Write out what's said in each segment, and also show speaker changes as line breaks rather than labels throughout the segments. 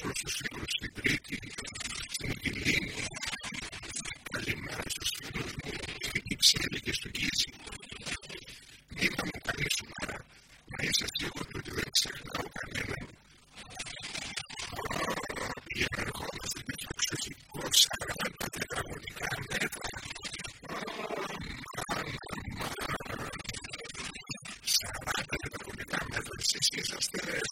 που υποτίθεται ότι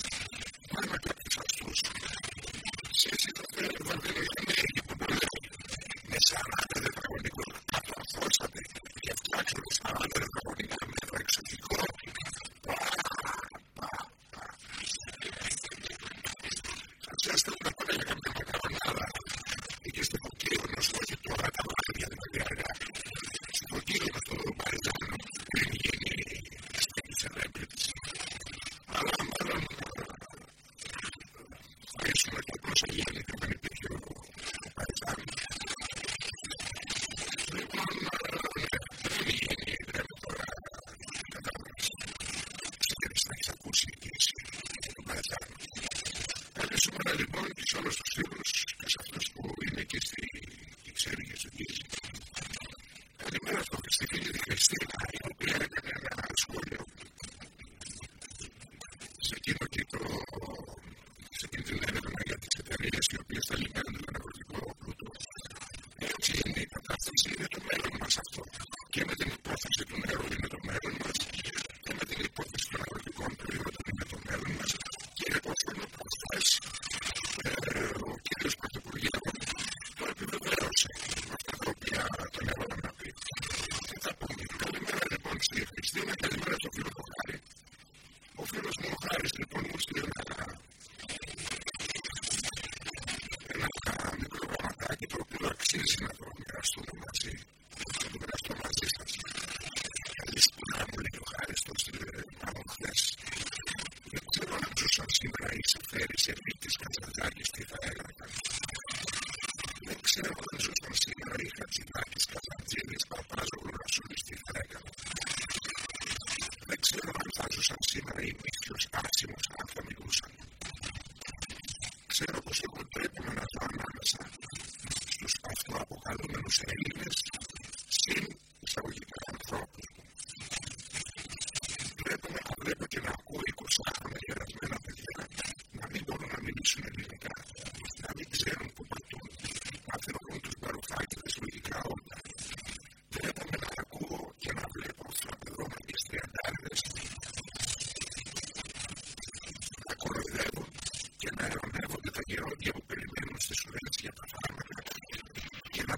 attachment.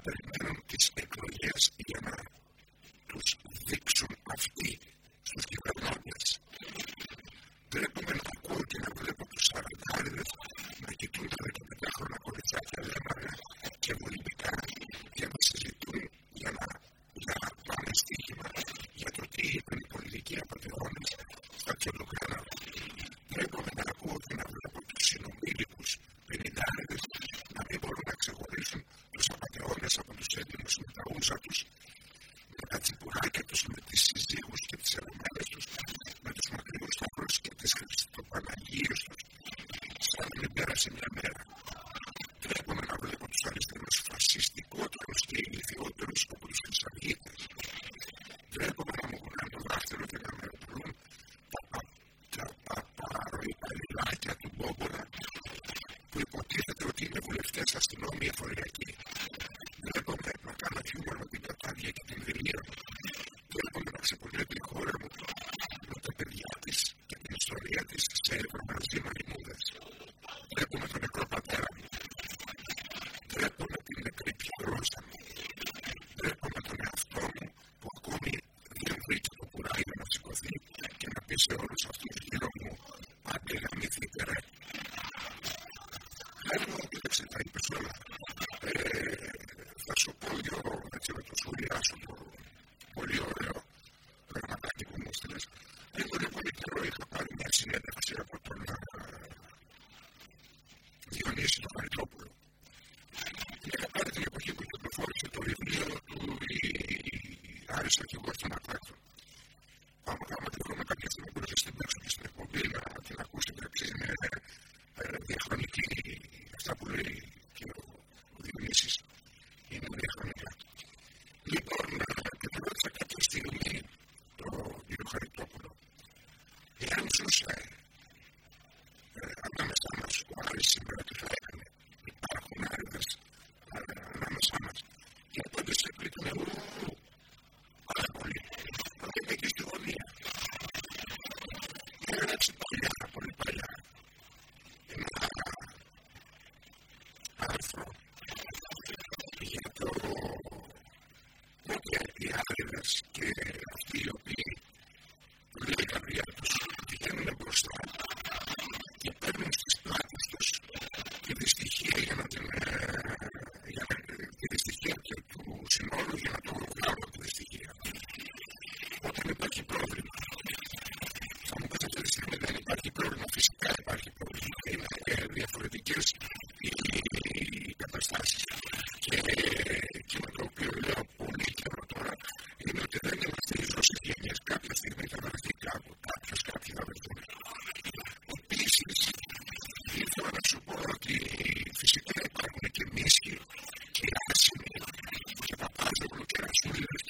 Είναι Gastronomia for actually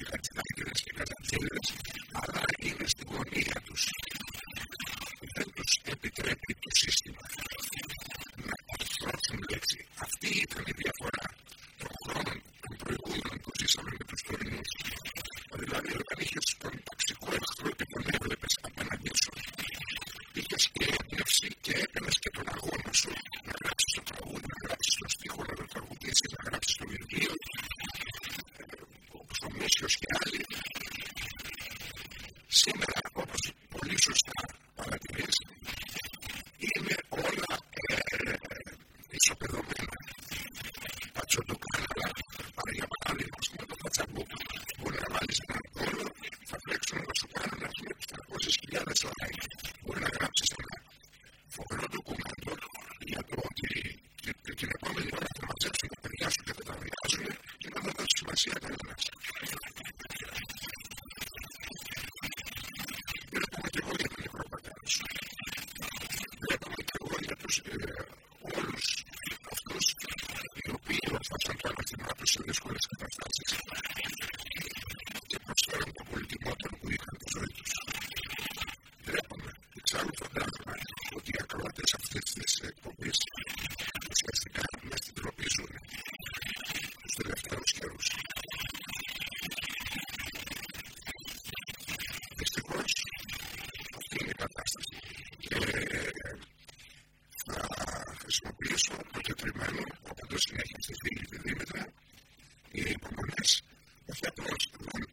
после этого, что нам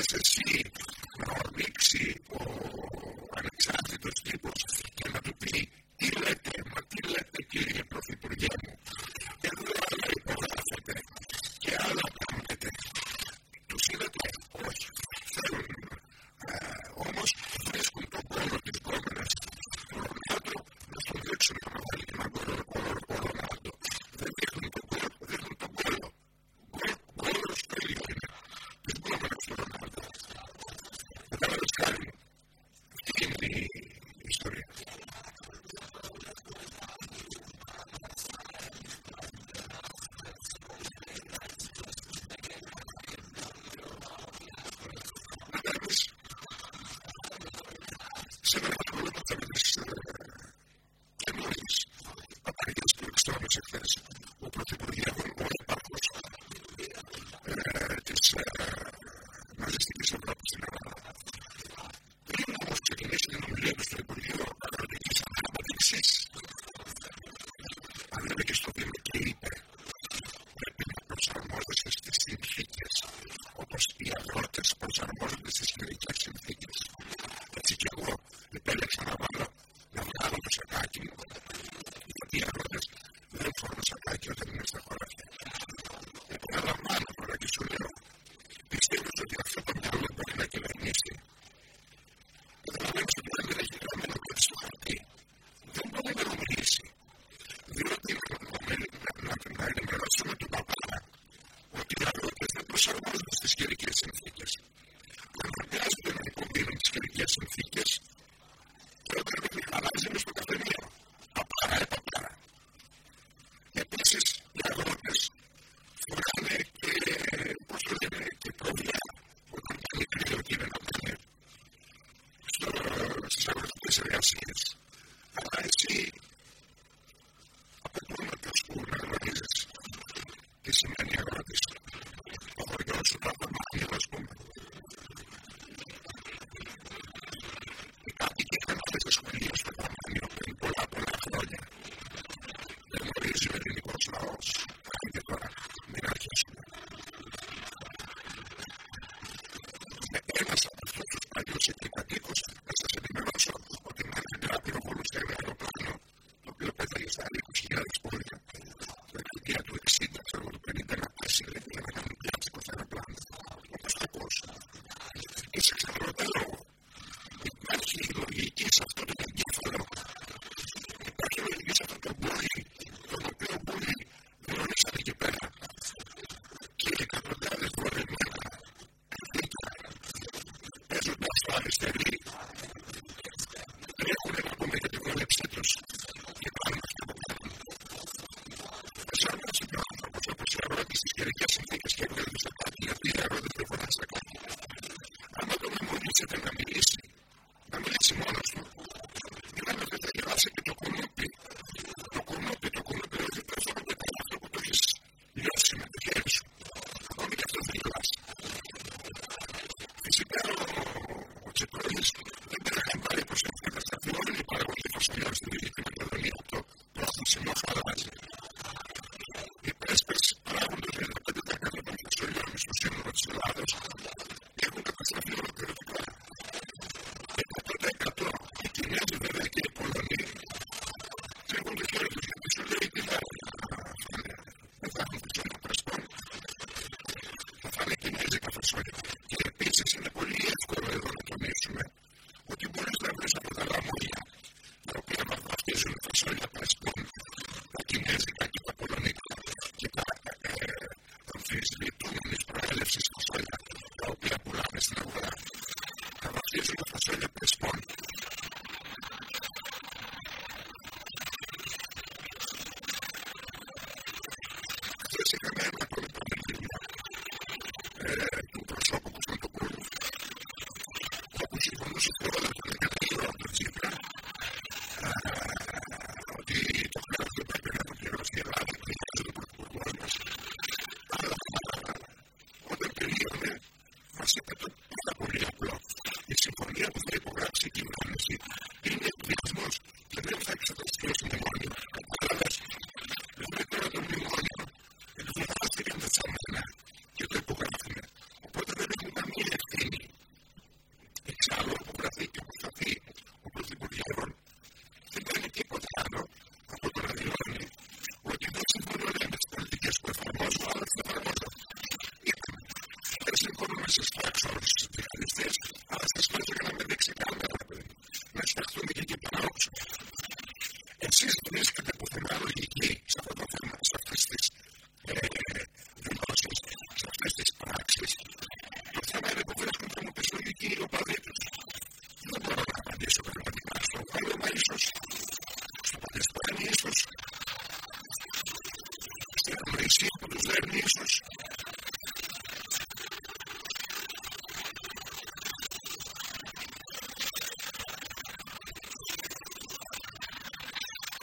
is a course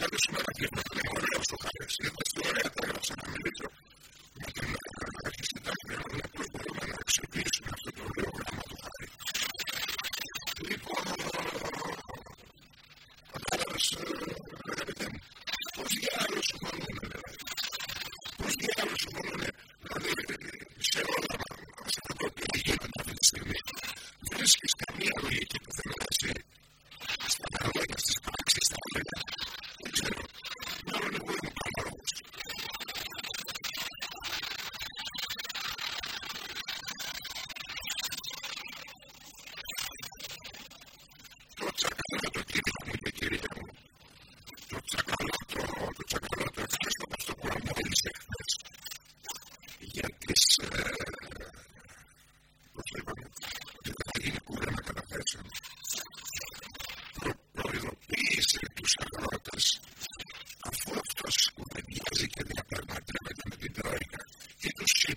καλέσουμε να βγει ένα ωραίο στο χάρι. Είναι ωραία τα να μιλήσω. shape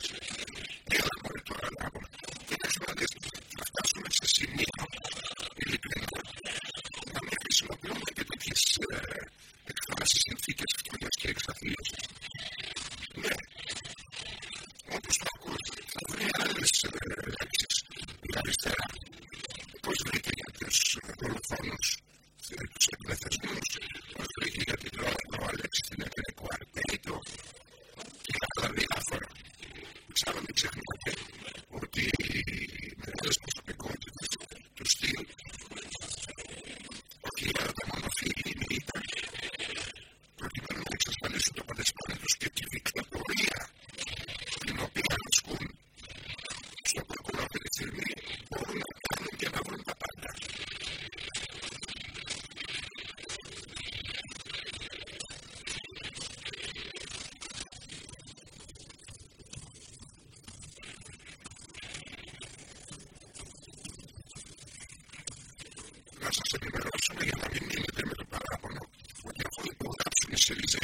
σας ενημερώσουμε για να μην μείνετε με το παράπονο. Ότι αφού υπογράψουν οι Σιριζέοι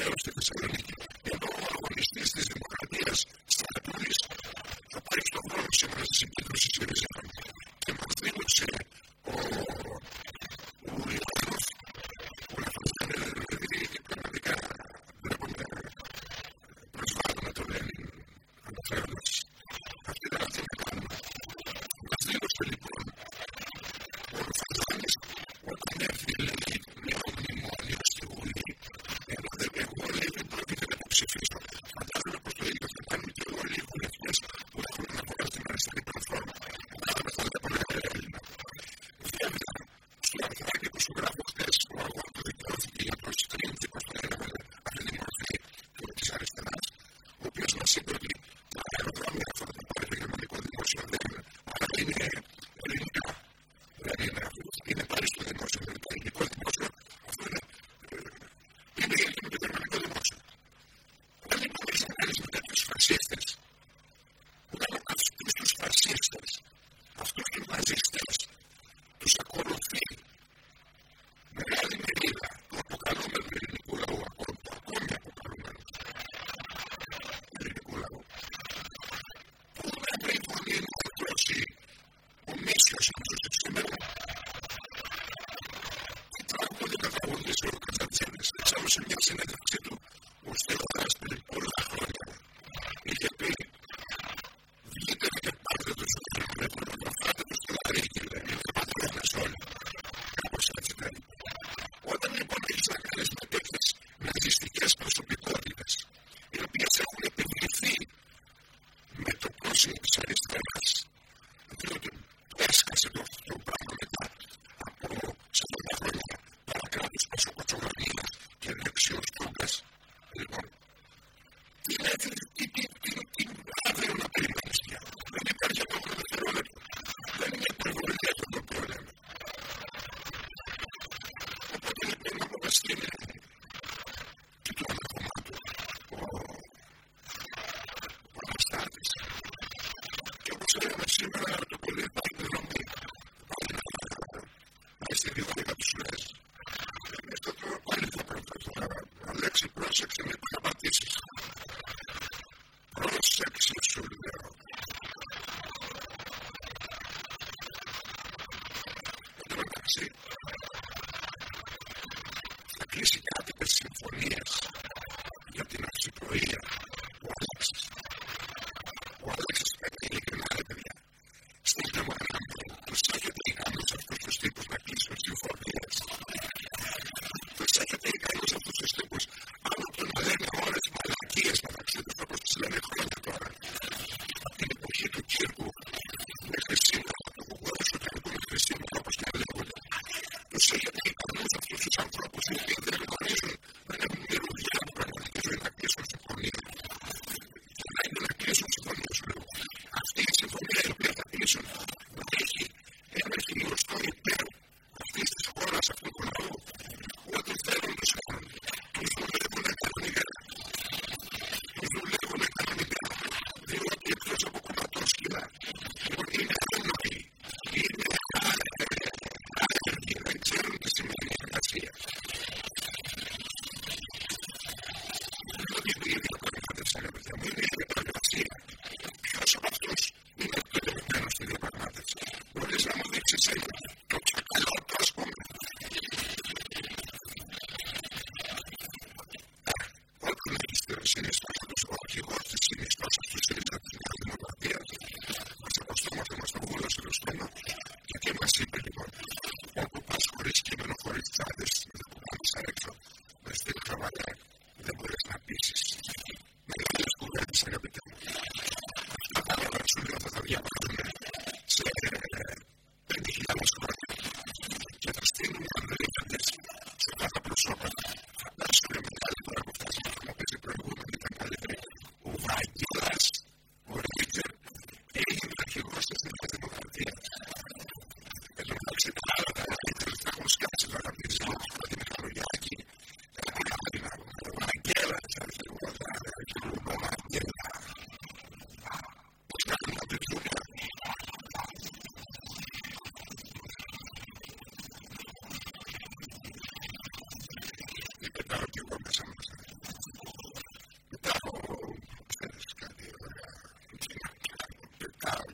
что такое сакральный profesional. our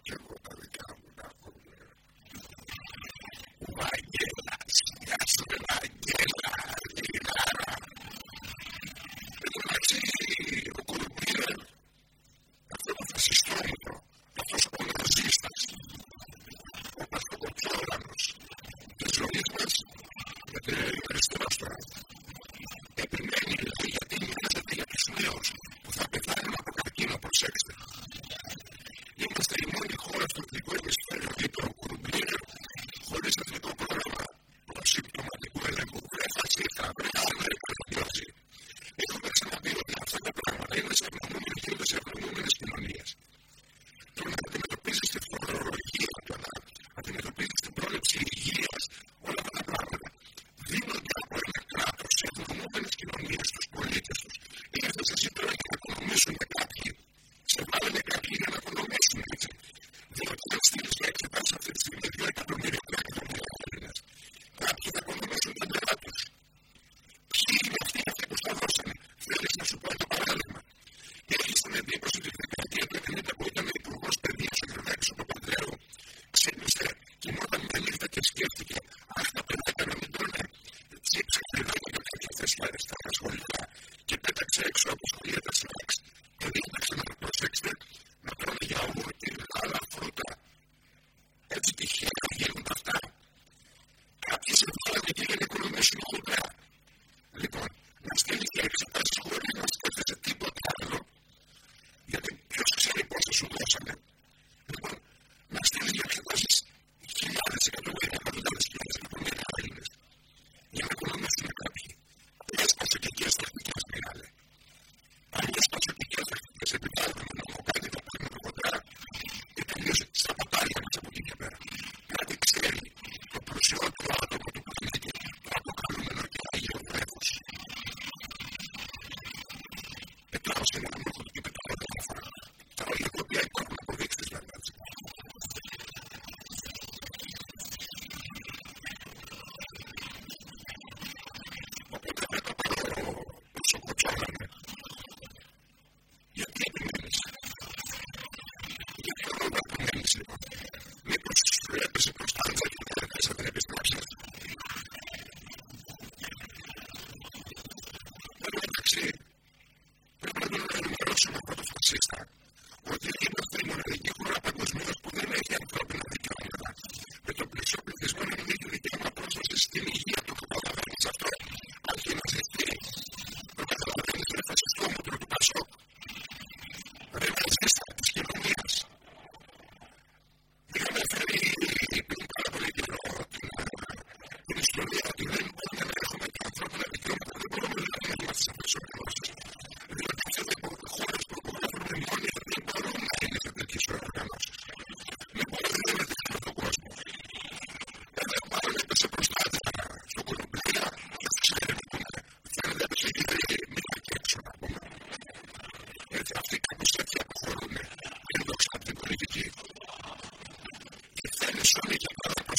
προσέξαμε. Λοιπόν, μα στέλνει για εκδόσει χιλιάδες εκατομμύρια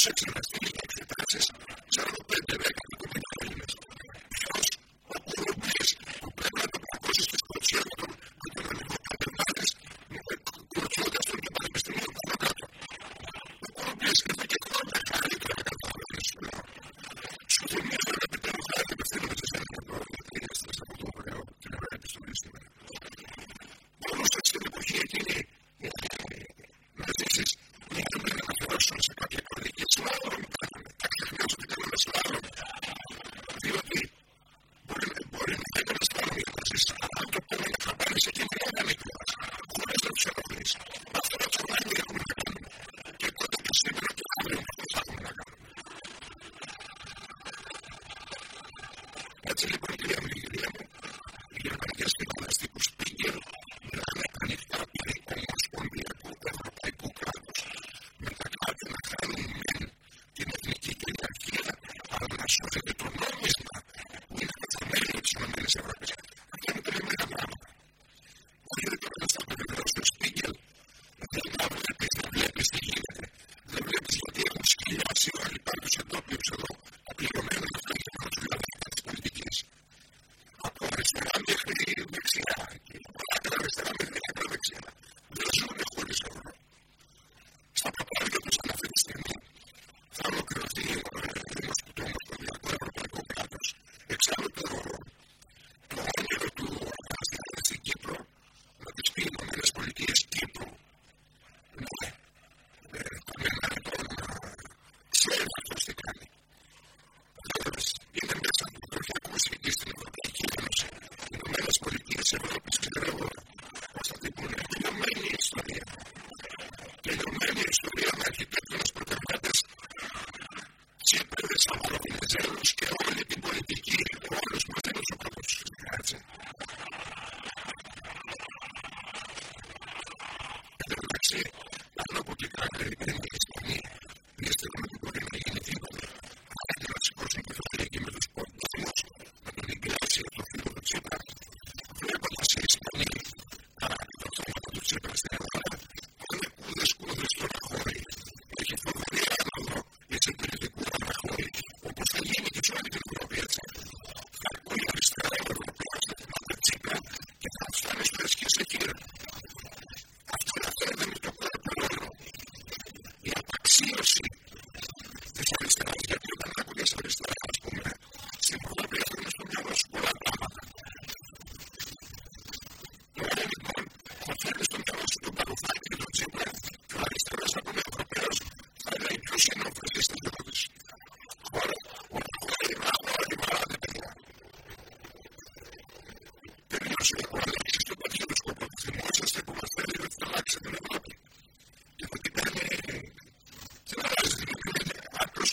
to Timothy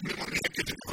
mesma que ele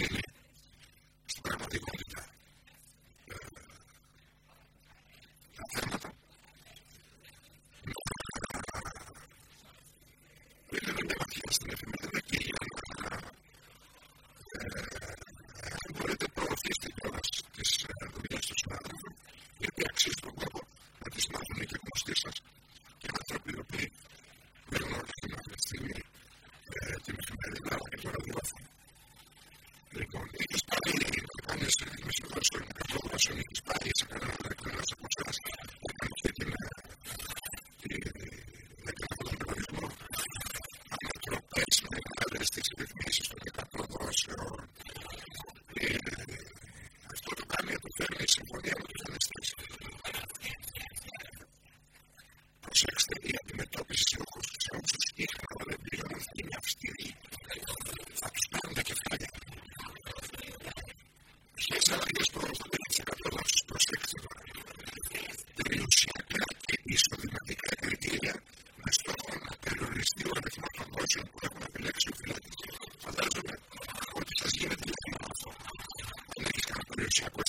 unfortunately check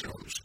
anos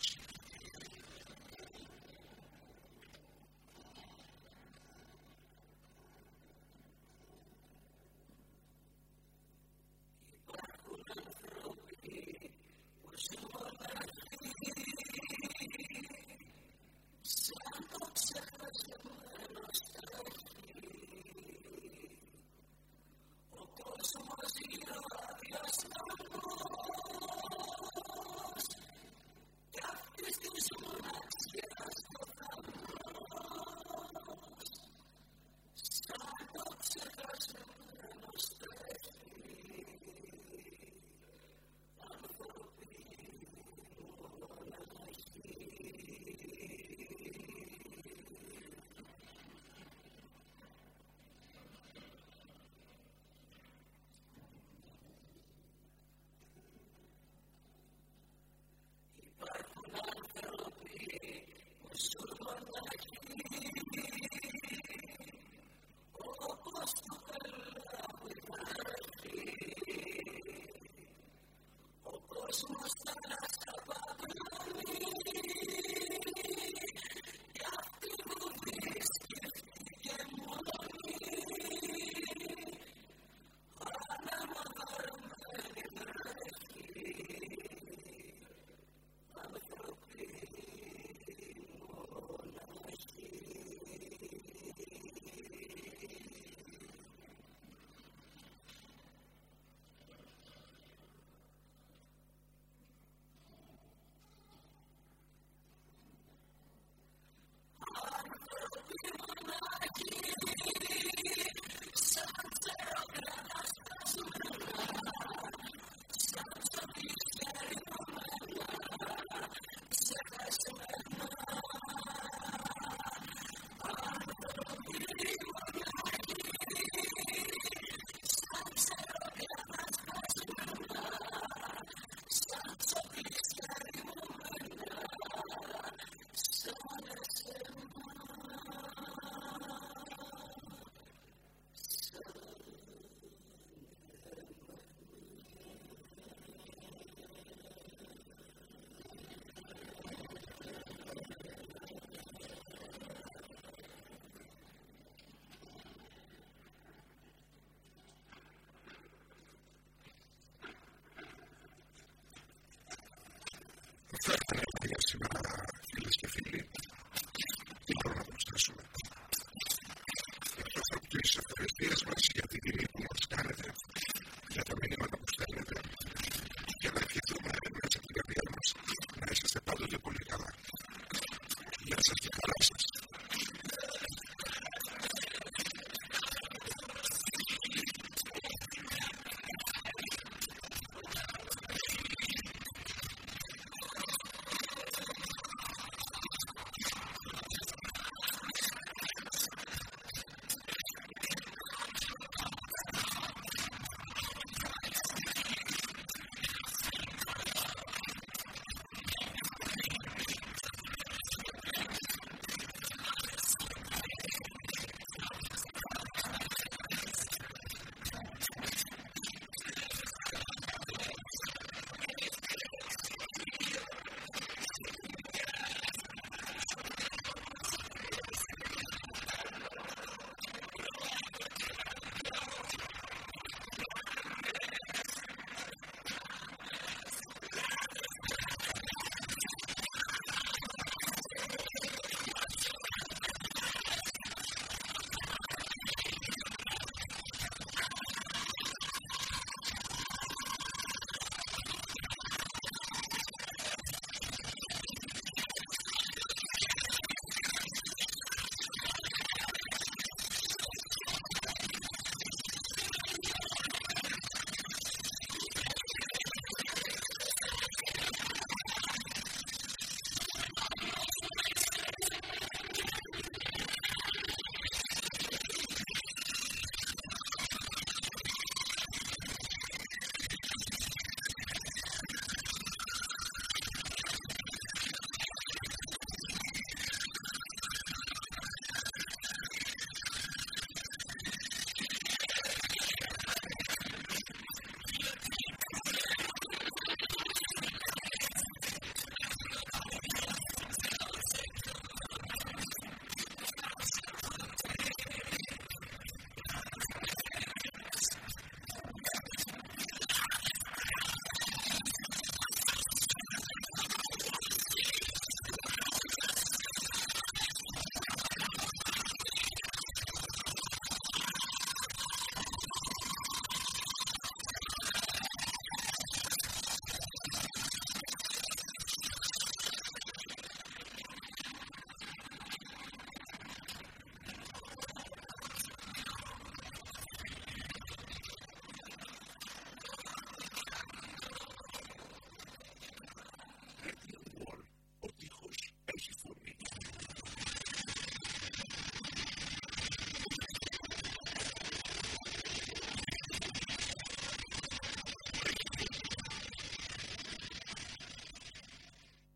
Γεια σας